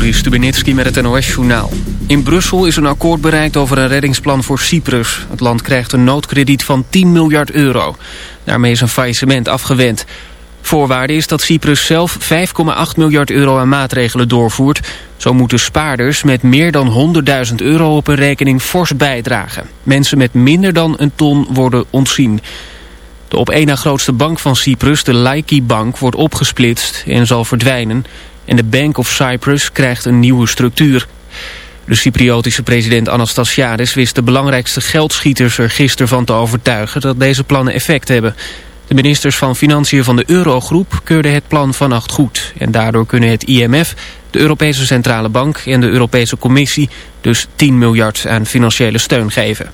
Joris Stubenitski met het NOS-journaal. In Brussel is een akkoord bereikt over een reddingsplan voor Cyprus. Het land krijgt een noodkrediet van 10 miljard euro. Daarmee is een faillissement afgewend. Voorwaarde is dat Cyprus zelf 5,8 miljard euro aan maatregelen doorvoert. Zo moeten spaarders met meer dan 100.000 euro op een rekening fors bijdragen. Mensen met minder dan een ton worden ontzien. De op één na grootste bank van Cyprus, de Laiki Bank, wordt opgesplitst en zal verdwijnen. En de Bank of Cyprus krijgt een nieuwe structuur. De Cypriotische president Anastasiades wist de belangrijkste geldschieters er gisteren van te overtuigen dat deze plannen effect hebben. De ministers van Financiën van de Eurogroep keurden het plan vannacht goed. En daardoor kunnen het IMF, de Europese Centrale Bank en de Europese Commissie dus 10 miljard aan financiële steun geven.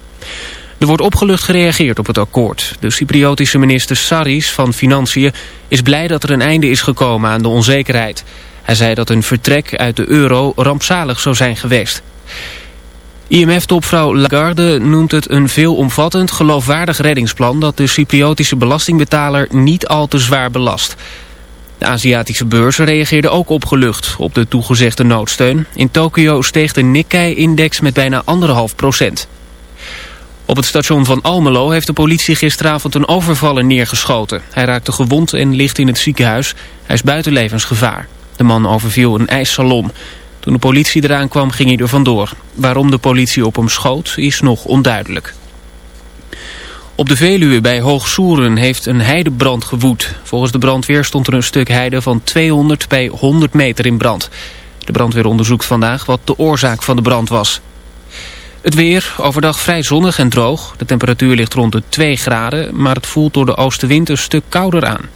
Er wordt opgelucht gereageerd op het akkoord. De Cypriotische minister Saris van Financiën is blij dat er een einde is gekomen aan de onzekerheid. Hij zei dat een vertrek uit de euro rampzalig zou zijn geweest. IMF-topvrouw Lagarde noemt het een veelomvattend, geloofwaardig reddingsplan... dat de Cypriotische belastingbetaler niet al te zwaar belast. De Aziatische beurzen reageerden ook opgelucht op de toegezegde noodsteun. In Tokio steeg de Nikkei-index met bijna anderhalf procent. Op het station van Almelo heeft de politie gisteravond een overvaller neergeschoten. Hij raakte gewond en ligt in het ziekenhuis. Hij is buiten levensgevaar. De man overviel een ijssalon. Toen de politie eraan kwam ging hij er vandoor. Waarom de politie op hem schoot is nog onduidelijk. Op de Veluwe bij Hoogsoeren heeft een heidebrand gewoed. Volgens de brandweer stond er een stuk heide van 200 bij 100 meter in brand. De brandweer onderzoekt vandaag wat de oorzaak van de brand was. Het weer, overdag vrij zonnig en droog. De temperatuur ligt rond de 2 graden, maar het voelt door de oostenwind een stuk kouder aan.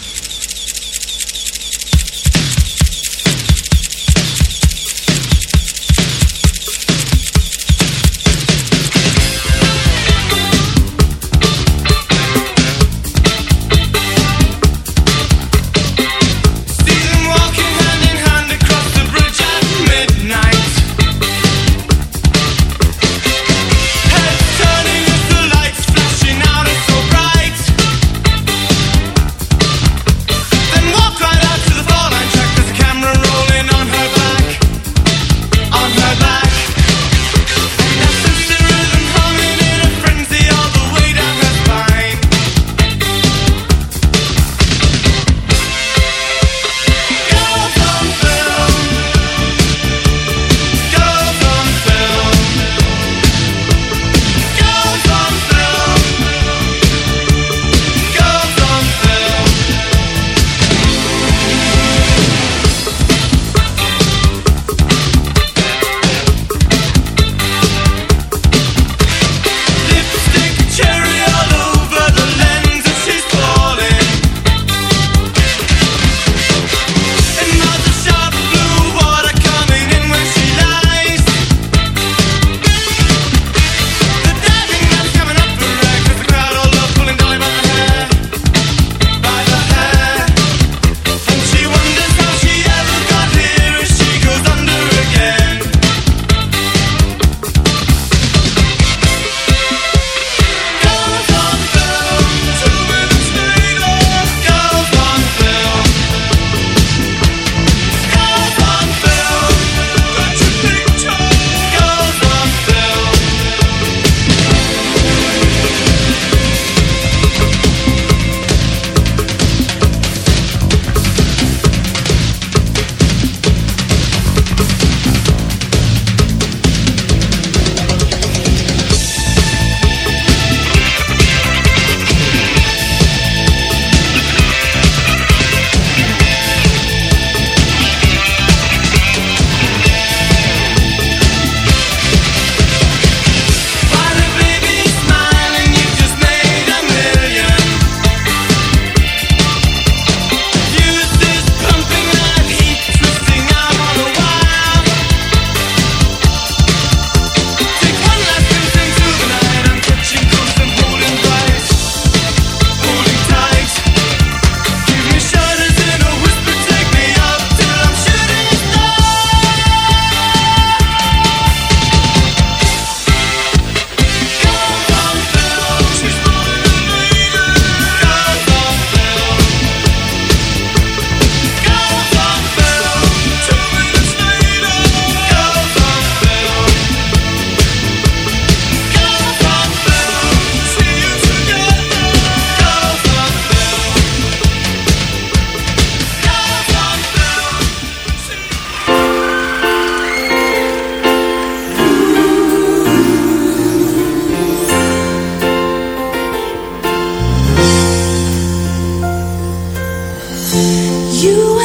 You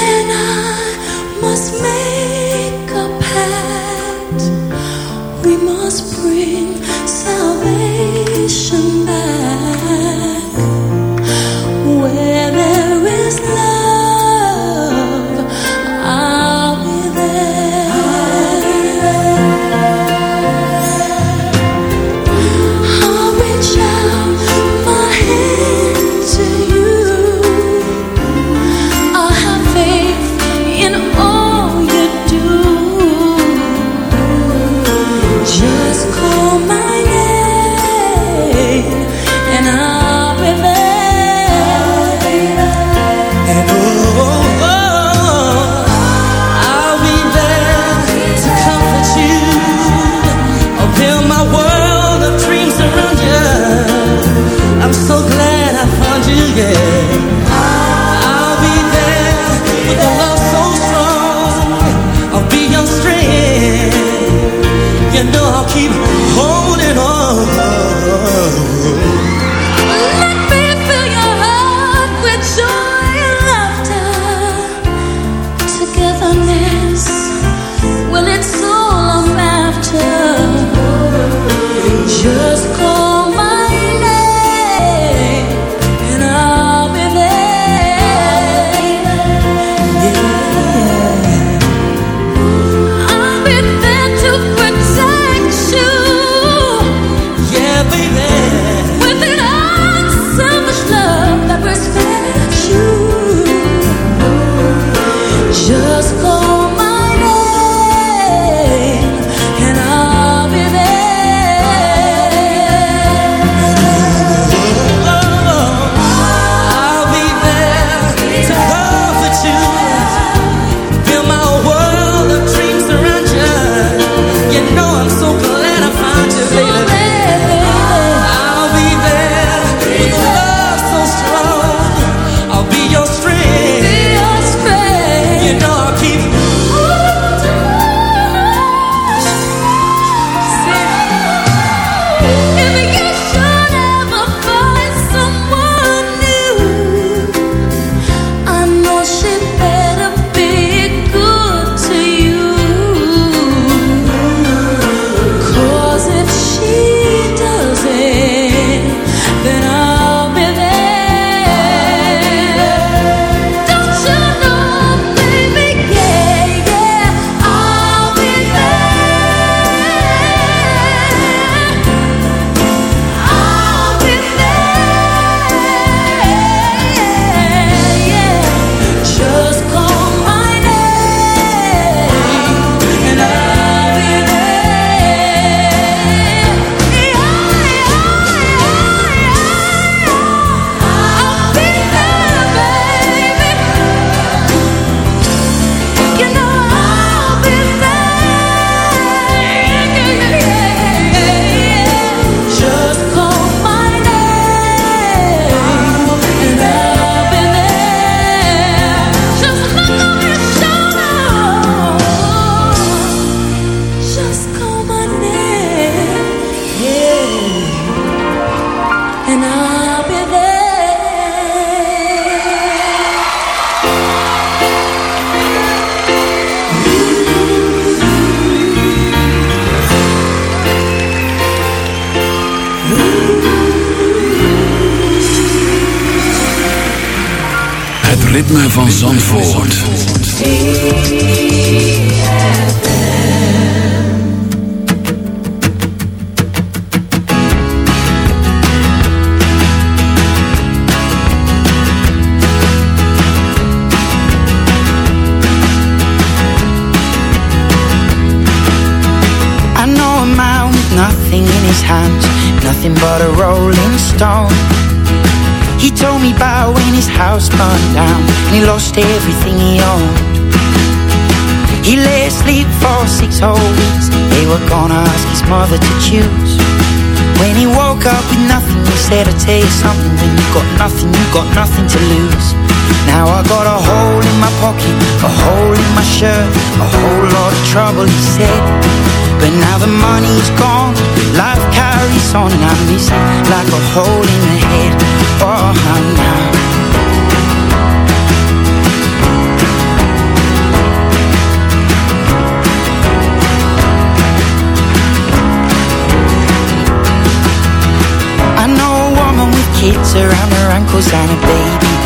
van Zandvoort. Nothing in his hands, nothing but a rolling stone He told me about when his house burned down And he lost everything he owned. He lay asleep for six whole weeks. They were gonna ask his mother to choose. When he woke up with nothing He said, I'll tell you something When you got nothing, you got nothing to lose Now I got a hole in my pocket A hole in my shirt A whole lot of trouble, he said. But now the money's gone Life carries on and I miss it Like a hole in the head. Oh, now I know a woman with kids around her ankles and a baby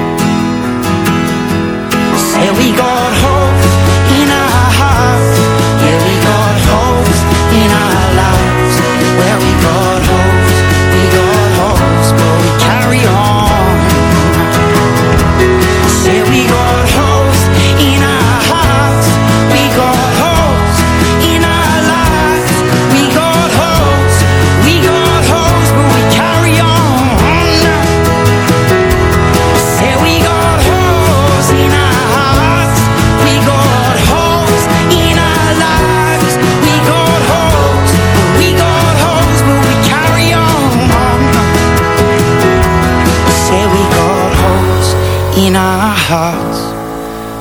Say we got holes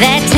That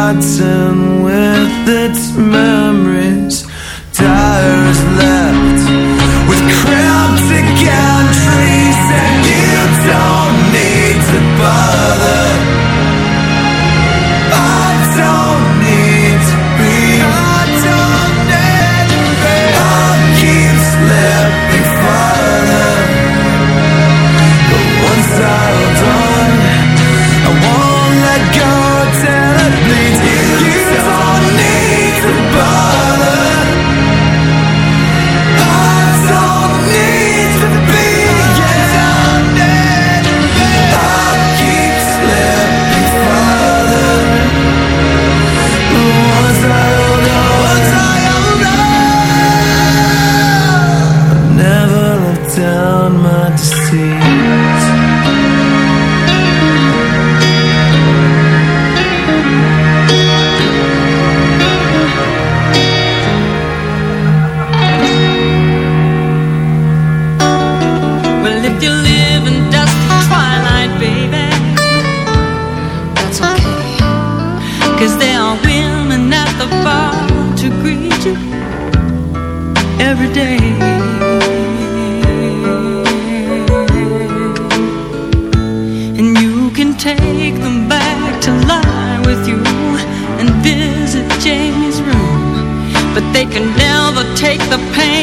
forgotten with its memories.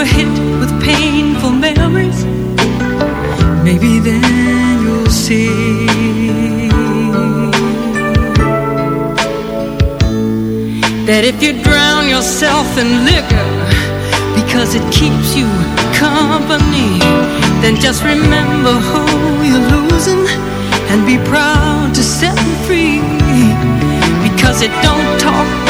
you're hit with painful memories, maybe then you'll see that if you drown yourself in liquor because it keeps you company, then just remember who you're losing and be proud to set them free. Because it don't talk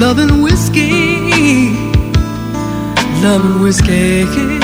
loving whiskey. Loving whiskey.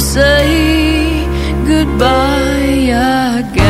say goodbye again.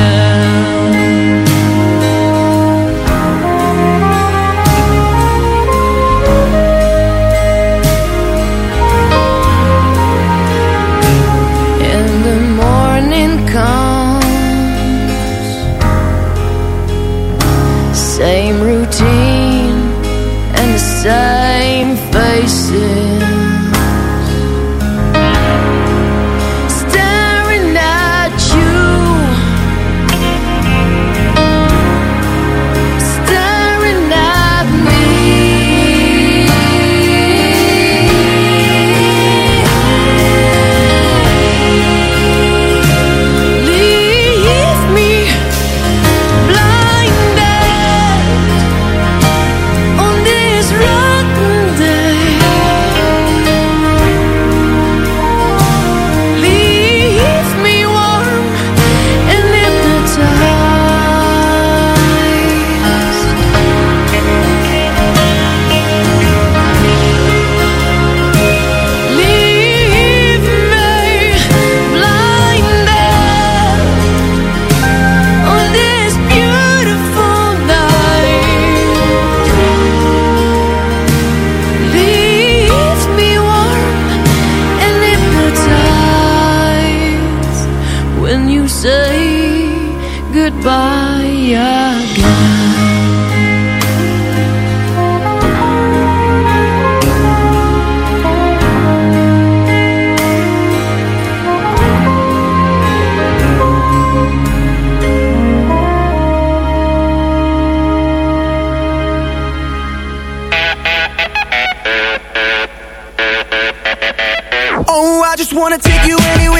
just wanna take you anywhere.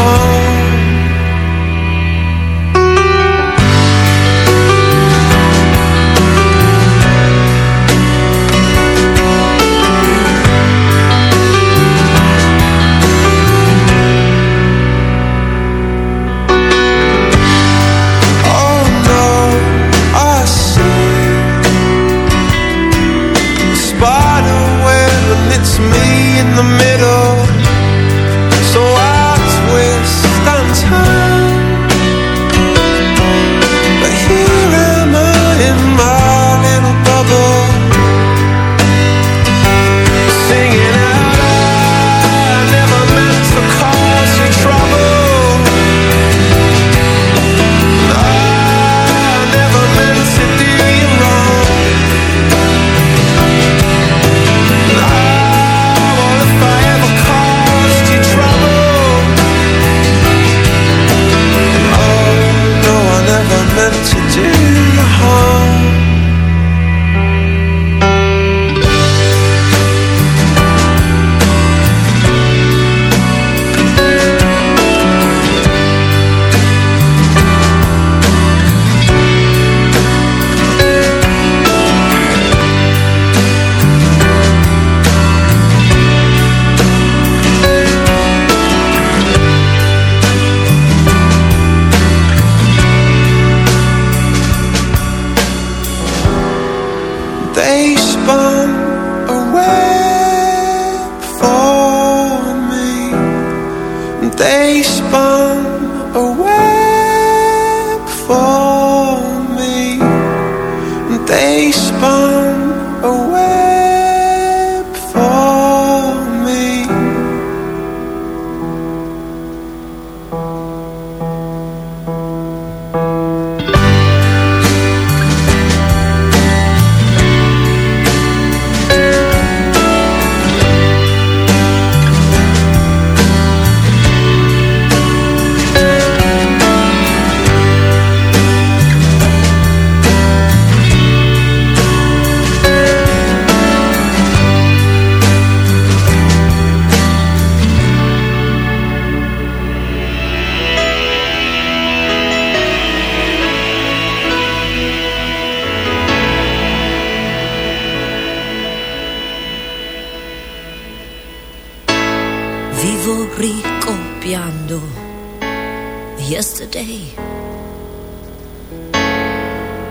home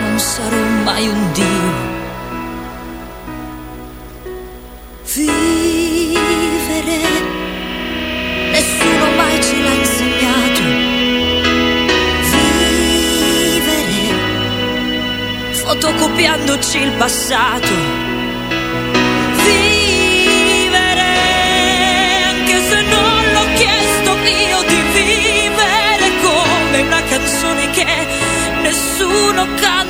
non sarò mai un Dio. Vivere, nessuno mai ce l'ha insegnato. Vivere, fotocopiandoci il passato. io di vivere come una canzone che nessuno canta.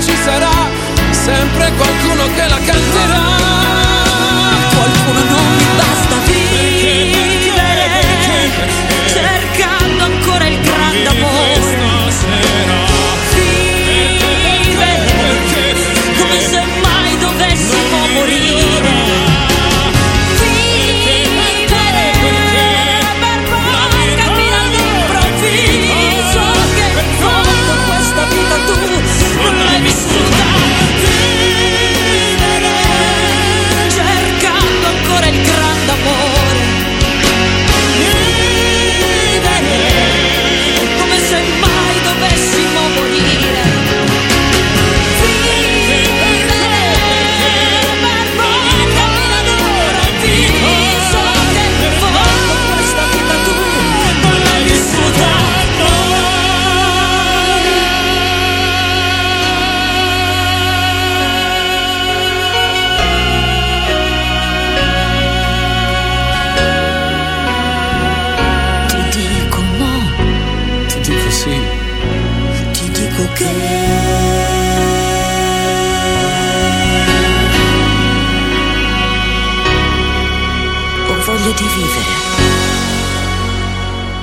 ci sarà, sempre qualcuno che la canterà. Qualcuno non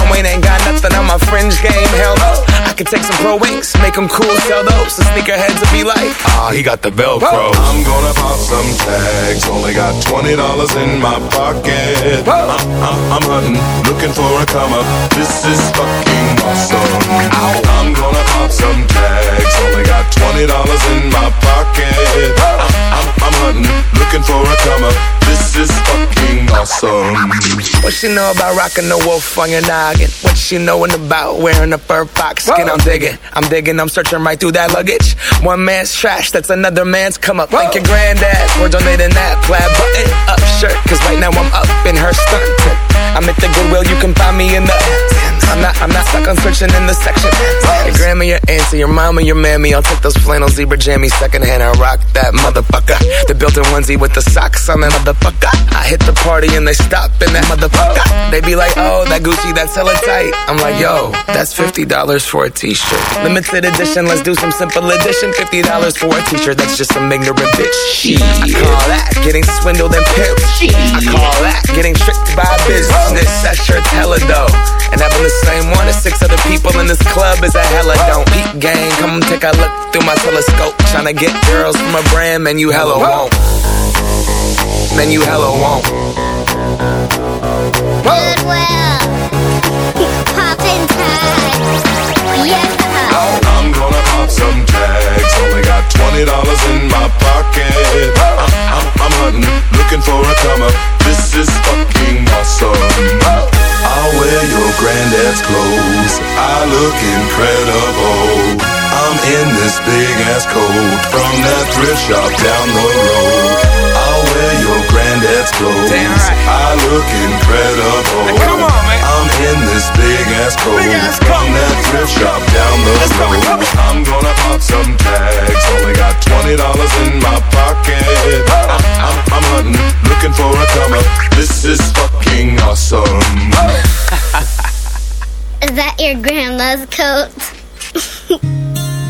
John Wayne ain't got nothing on my fringe game, hell no. I could take some pro wings, make them cool, sell those. The sneakerheads will be like, ah, oh, he got the Velcro. I'm gonna pop some tags, only got $20 in my pocket. I'm, I'm, uh, uh, I'm hunting, looking for a come up. This is fucking awesome. Ow. I'm gonna pop some tags, only got $20 in my pocket. I'm, uh, I'm, I'm hunting, looking for a come up. This is fucking awesome. What she know about rocking the wolf on your knob? Noggin. What she knowin' about wearing a fur fox skin? Whoa. I'm digging, I'm digging, I'm searching right through that luggage. One man's trash, that's another man's come up. Whoa. Thank your granddad for donating that plaid button up shirt. Cause right now I'm up in her stunt. I'm at the Goodwill, you can find me in the. I'm not I'm not stuck on searching in the section. Your grandma, your auntie, your mama, your mammy. I'll take those flannel zebra jammies secondhand and rock that motherfucker. The built-in onesie with the socks on that motherfucker. I hit the party and they stop in that motherfucker. They be like, oh, that Gucci, that's tight. I'm like, yo, that's $50 for a t-shirt. Limited edition, let's do some simple edition. $50 for a t-shirt, that's just some ignorant bitch. Shit. I call that getting swindled and pimped. I call that getting tricked by business. That shirt's hella dope. And having the same one as six other people in this club is a hella don't. Peak gang, come take a look through my telescope. Tryna get girls from a brand, man, you hella won't. Man, you hella won't. Goodwill. I'm gonna some tags. Only got twenty dollars in my pocket. I'm hunting, looking for a come up. This is fucking awesome. I'll wear your granddad's clothes. I look incredible. I'm in this big ass coat from that thrift shop down the road. I'll wear your granddad's clothes. I look incredible. come on, man. I'm in this big ass coat from that thrift shop down the road. I'm gonna pop some tags. Only got twenty dollars in my pocket. I'm, I'm, I'm hunting, looking for a come up. This is fucking awesome. Is that your grandma's coat?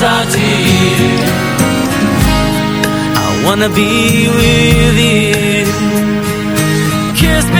Talk to. I wanna be with you. Kiss me,